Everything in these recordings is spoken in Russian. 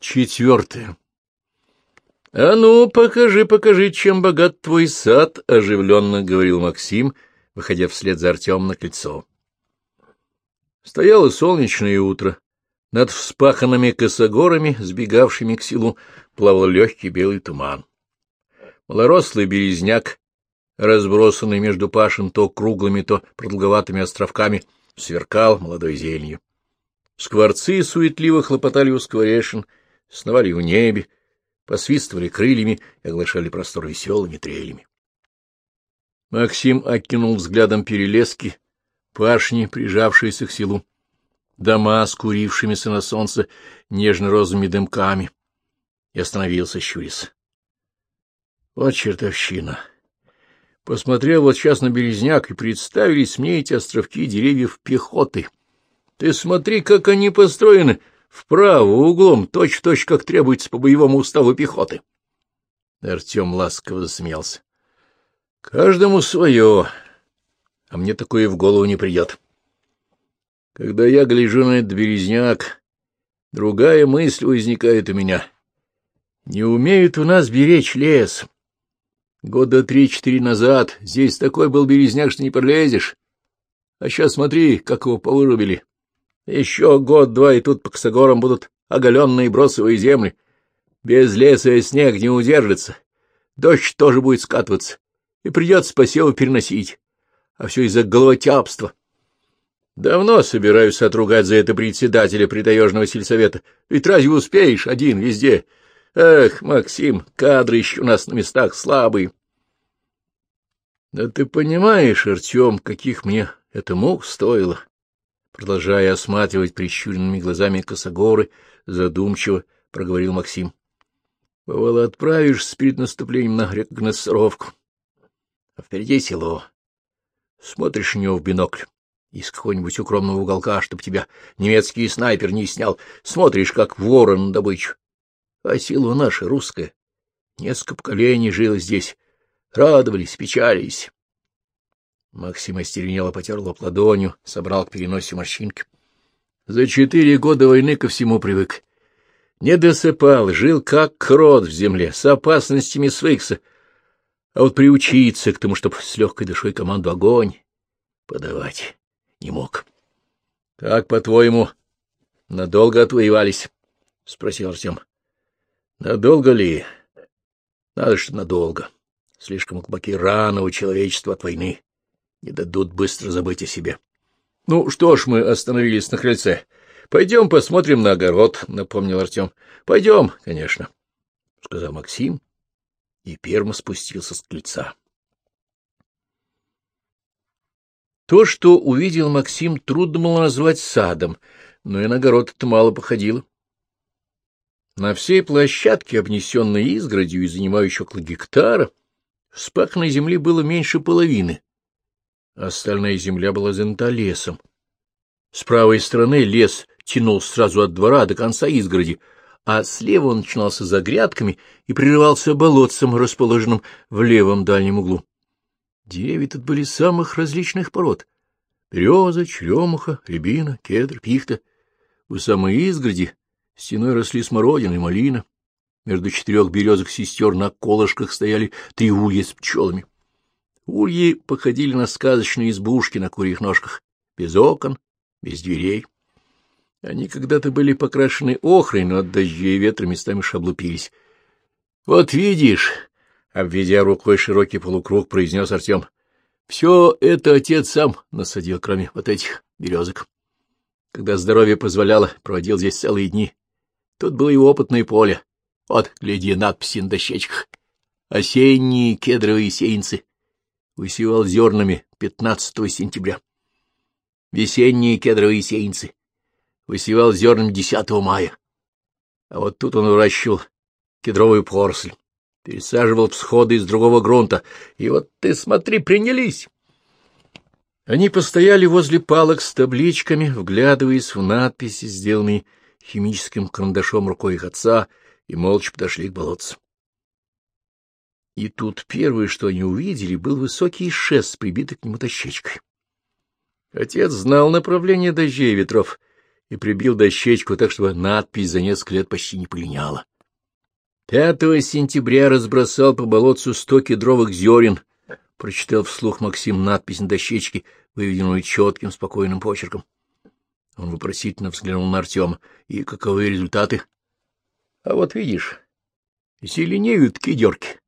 Четвертое. — А ну, покажи, покажи, чем богат твой сад, — оживленно говорил Максим, выходя вслед за Артемом на кольцо. Стояло солнечное утро. Над вспаханными косогорами, сбегавшими к селу, плавал легкий белый туман. Малорослый березняк, разбросанный между пашин то круглыми, то продолговатыми островками, сверкал молодой зеленью. Скворцы суетливо хлопотали у скворешин — сновали в небе, посвистывали крыльями и оглашали простор веселыми трелями. Максим окинул взглядом перелески, пашни, прижавшиеся к селу, дома с на солнце нежно-розовыми дымками, и остановился, щурясь. Вот чертовщина! Посмотрел вот сейчас на березняк, и представились мне эти островки деревьев пехоты. Ты смотри, как они построены, Вправо, углом, точь-в-точь, -точь, как требуется по боевому уставу пехоты. Артем ласково засмеялся. — Каждому свое, а мне такое в голову не придет. Когда я гляжу на этот березняк, другая мысль возникает у меня. Не умеют у нас беречь лес. Года три-четыре назад здесь такой был березняк, что не пролезешь. А сейчас смотри, как его повырубили. Еще год-два, и тут по косогорам будут оголенные бросовые земли. Без леса и снег не удержится. Дождь тоже будет скатываться, и придется посевы переносить. А все из-за головотяпства. Давно собираюсь отругать за это председателя притаежного сельсовета. Ведь разве успеешь один везде? Эх, Максим, кадры еще у нас на местах слабые. Да ты понимаешь, Артем, каких мне это мук стоило? Продолжая осматривать прищуренными глазами косогоры, задумчиво проговорил Максим. — Бывало, отправишься перед наступлением на рекогносцировку. А впереди село. Смотришь на него в бинокль из какого-нибудь укромного уголка, чтоб тебя немецкий снайпер не снял. Смотришь, как ворон на добычу. А село наше, русское. Несколько поколений жило здесь. Радовались, печались. Максим остеренело потер лоб ладонью, собрал к переносе морщинки. За четыре года войны ко всему привык. Не досыпал, жил как крот в земле, с опасностями свыкся. А вот приучиться к тому, чтобы с легкой душой команду огонь подавать не мог. — Как, по-твоему, надолго отвоевались? — спросил Артем. — Надолго ли? Надо, что надолго. Слишком глубоки раны у человечества от войны не дадут быстро забыть о себе. — Ну что ж, мы остановились на крыльце. Пойдем посмотрим на огород, — напомнил Артем. — Пойдем, конечно, — сказал Максим и первым спустился с крыльца. То, что увидел Максим, трудно было назвать садом, но и на огород это мало походило. На всей площадке, обнесенной изгородью и занимающей около гектара, вспаханной земли было меньше половины, Остальная земля была занята лесом. С правой стороны лес тянул сразу от двора до конца изгороди, а слева он начинался за грядками и прерывался болотцем, расположенным в левом дальнем углу. Деревья тут были самых различных пород — береза, черемуха, рябина, кедр, пихта. У самой изгороди стеной росли смородина и малина. Между четырех березок сестер на колышках стояли три улья с пчелами. Ульи походили на сказочные избушки на курьих ножках, без окон, без дверей. Они когда-то были покрашены охрой, но от дождей и ветра местами шаблупились. — Вот видишь, — обведя рукой широкий полукруг, произнес Артем, — все это отец сам насадил, кроме вот этих березок. Когда здоровье позволяло, проводил здесь целые дни. Тут было его опытное поле. Вот, гляди, надписи на дощечках. Осенние кедровые сеянцы высевал зернами 15 сентября. Весенние кедровые сеянцы высевал зернами 10 мая. А вот тут он выращивал кедровую поросль, пересаживал всходы из другого грунта, и вот ты смотри, принялись. Они постояли возле палок с табличками, вглядываясь в надписи, сделанные химическим карандашом рукой их отца, и молча подошли к болотцу. И тут первое, что они увидели, был высокий шест, прибитый к нему дощечкой. Отец знал направление дождей и ветров и прибил дощечку так, чтобы надпись за несколько лет почти не полиняла. 5 сентября разбросал по болотцу сто кедровых зерен, прочитал вслух Максим надпись на дощечке, выведенную четким, спокойным почерком. Он вопросительно взглянул на Артема. И каковы результаты? — А вот видишь, зеленеют кедерки.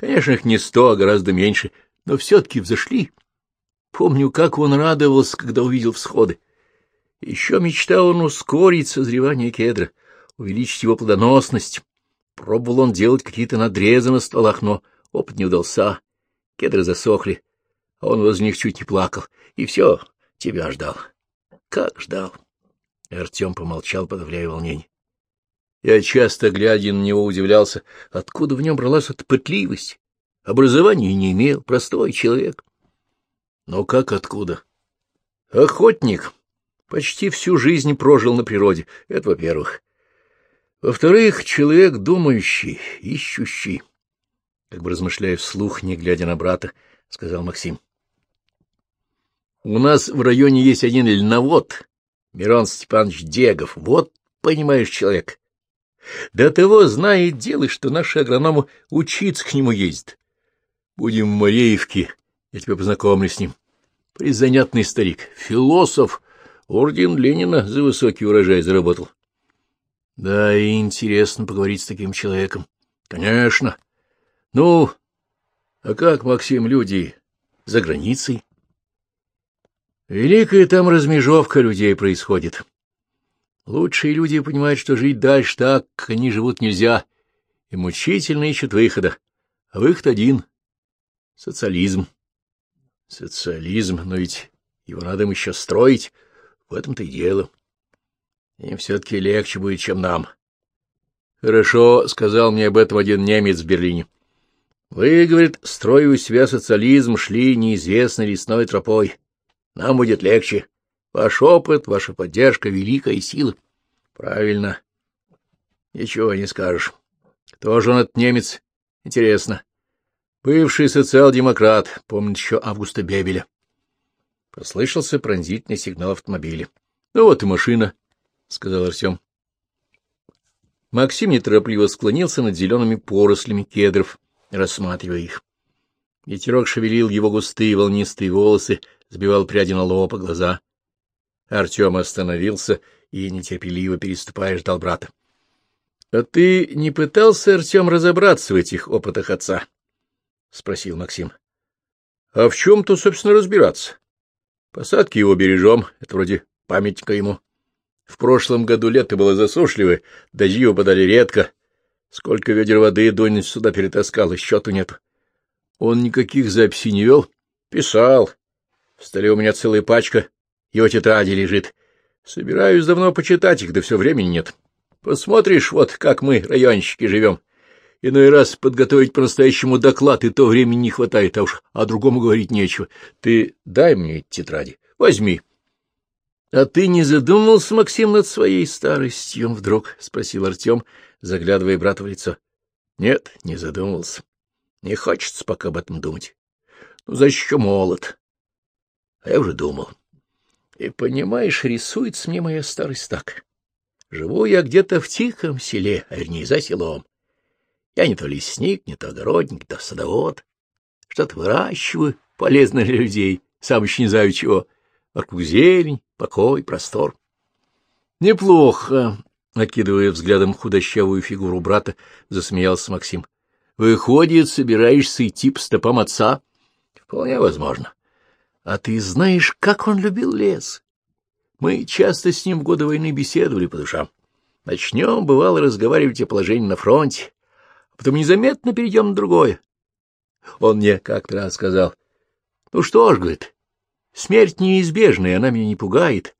Конечно, их не сто, а гораздо меньше, но все-таки взошли. Помню, как он радовался, когда увидел всходы. Еще мечтал он ускорить созревание кедра, увеличить его плодоносность. Пробовал он делать какие-то надрезы на стволах, но опыт не удался. Кедры засохли, а он возле них чуть не плакал. И все, тебя ждал. Как ждал? Артем помолчал, подавляя волнение. Я часто, глядя на него, удивлялся, откуда в нем бралась эта пытливость. Образования не имел, простой человек. Но как откуда? Охотник. Почти всю жизнь прожил на природе, это во-первых. Во-вторых, человек думающий, ищущий. Как бы размышляя вслух, не глядя на брата, сказал Максим. У нас в районе есть один льновод, Мирон Степанович Дегов. Вот, понимаешь, человек. До того знает дело, что наши агрономы учиться к нему ездят. Будем в Мореевке, я тебя познакомлю с ним. Призанятный старик, философ, орден Ленина за высокий урожай заработал. Да, и интересно поговорить с таким человеком. Конечно. Ну, а как, Максим, люди за границей? Великая там размежевка людей происходит. Лучшие люди понимают, что жить дальше так, как они живут, нельзя, и мучительно ищут выхода. А выход один — социализм. Социализм, но ведь его надо им еще строить, в этом-то и дело. Им все-таки легче будет, чем нам. Хорошо, — сказал мне об этом один немец в Берлине. Вы, говорит, строя у себя социализм, шли неизвестной лесной тропой. Нам будет легче. Ваш опыт, ваша поддержка — великая сила. Правильно. Ничего не скажешь. Кто же он, этот немец? Интересно. Бывший социал-демократ, помнит еще Августа Бебеля. Послышался пронзительный сигнал автомобиля. — Ну вот и машина, — сказал Артем. Максим неторопливо склонился над зелеными порослями кедров, рассматривая их. Ветерок шевелил его густые волнистые волосы, сбивал пряди на лоб, глаза. Артем остановился и, нетерпеливо переступая, ждал брата. — А ты не пытался, Артем, разобраться в этих опытах отца? — спросил Максим. — А в чем-то, собственно, разбираться? Посадки его бережем, это вроде памятника ему. В прошлом году лето было засушливое, дожди выпадали редко. Сколько ведер воды Донец сюда перетаскал, и счету нету. Он никаких записей не вел? Писал. В столе у меня целая пачка, его тетради лежит. Собираюсь давно почитать их, да все времени нет. Посмотришь, вот как мы, районщики, живем. Иной раз подготовить по-настоящему доклад, и то времени не хватает, а уж о другому говорить нечего. Ты дай мне эти тетради, возьми. — А ты не задумывался, Максим, над своей старостью? — вдруг спросил Артем, заглядывая брату в лицо. — Нет, не задумывался. Не хочется пока об этом думать. Ну, зачем молод? А я уже думал. И, понимаешь, рисуется мне моя старость так. Живу я где-то в тихом селе, а вернее, за селом. Я не то лесник, не то огородник, не то садовод. Что-то выращиваю, полезно для людей, сам еще не знаю чего. Вокруг зелень, покой, простор. Неплохо, — накидывая взглядом худощавую фигуру брата, засмеялся Максим. Выходит, собираешься идти по стопам отца? Вполне возможно. А ты знаешь, как он любил лес? Мы часто с ним в годы войны беседовали по душам. Начнем, бывало, разговаривать о положении на фронте, а потом незаметно перейдем на другое. Он мне как-то раз сказал, ну что ж, говорит, смерть неизбежна, и она меня не пугает,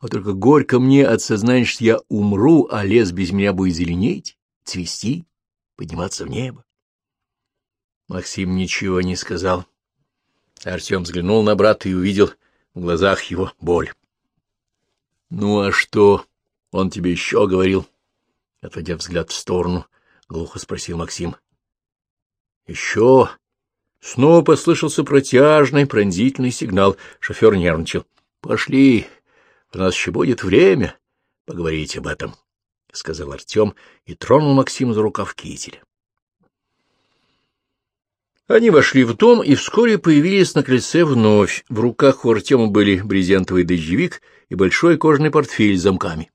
а только горько мне от сознания, что я умру, а лес без меня будет зеленеть, цвести подниматься в небо. Максим ничего не сказал. Артем взглянул на брата и увидел в глазах его боль. — Ну а что он тебе еще говорил? — отводя взгляд в сторону, глухо спросил Максим. — Еще... Снова послышался протяжный, пронзительный сигнал. Шофер нервничал. — Пошли, У нас еще будет время поговорить об этом, — сказал Артем и тронул Максима за рукав кителя. Они вошли в дом и вскоре появились на крыльце вновь. В руках у Артема были брезентовый дождевик и большой кожаный портфель с замками.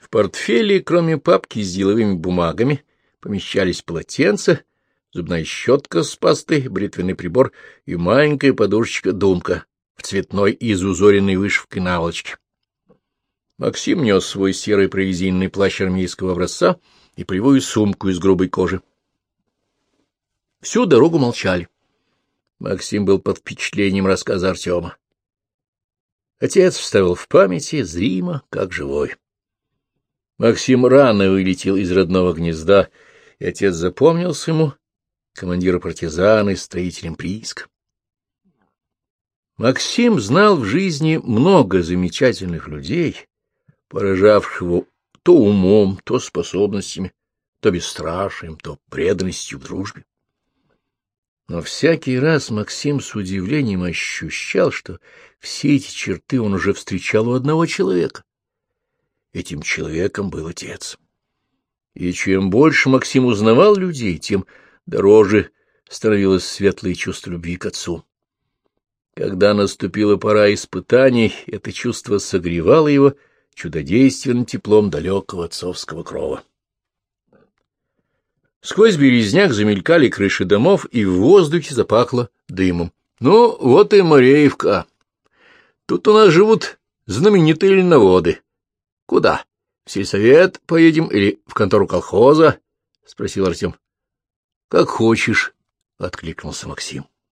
В портфеле, кроме папки с деловыми бумагами, помещались полотенца, зубная щетка с пастой, бритвенный прибор и маленькая подушечка-думка в цветной изузоренной вышивкой наволочке. Максим нес свой серый прорезиненный плащ армейского образца и полевую сумку из грубой кожи. Всю дорогу молчали. Максим был под впечатлением рассказа Артема. Отец вставил в памяти зримо, как живой. Максим рано вылетел из родного гнезда, и отец запомнился ему командира партизан и строителем прииска. Максим знал в жизни много замечательных людей, поражавших его то умом, то способностями, то бесстрашием, то преданностью в дружбе. Но всякий раз Максим с удивлением ощущал, что все эти черты он уже встречал у одного человека. Этим человеком был отец. И чем больше Максим узнавал людей, тем дороже становилось светлое чувство любви к отцу. Когда наступила пора испытаний, это чувство согревало его чудодейственным теплом далекого отцовского крова. Сквозь березняк замелькали крыши домов, и в воздухе запахло дымом. Ну, вот и Мореевка. Тут у нас живут знаменитые льноводы. Куда? В сельсовет поедем или в контору колхоза? — спросил Артем. — Как хочешь, — откликнулся Максим.